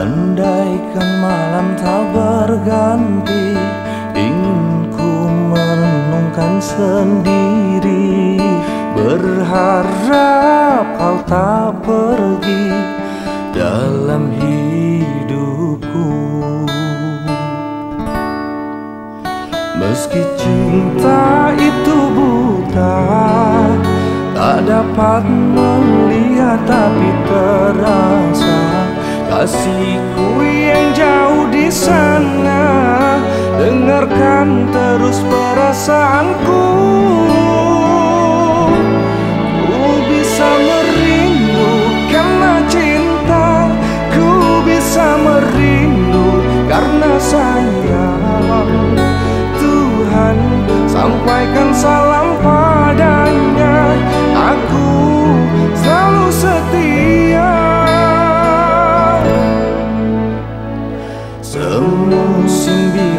Bagaikan malam tak berganti Ingin ku merenungkan sendiri. Berharap kau tak pergi Dalam hidupku. Meski cinta itu buta Tak dapat melihat tapi terasa Kasihku yang jauh di sana Dengarkan terus perasaanku. Ku bisa merindu karena cinta Ku bisa merindu karena sayang Tuhan sampaikan salam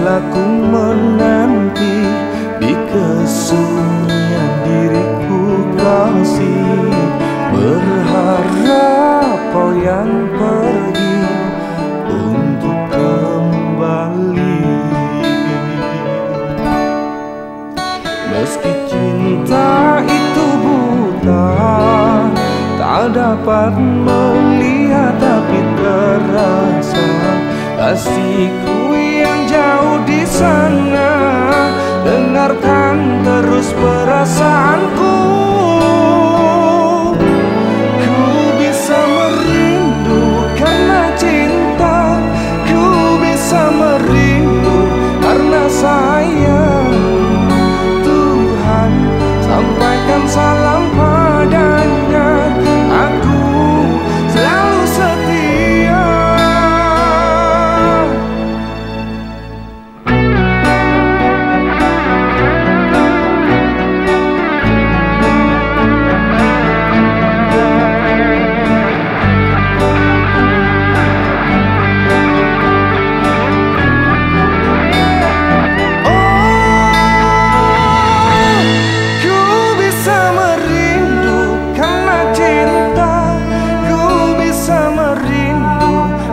bila ku menanti Di kesunyian diriku kasih Berharap kau yang pergi Untuk kembali. Meski cinta itu buta Tak dapat melihat tapi terasa Kasihku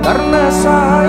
karena saya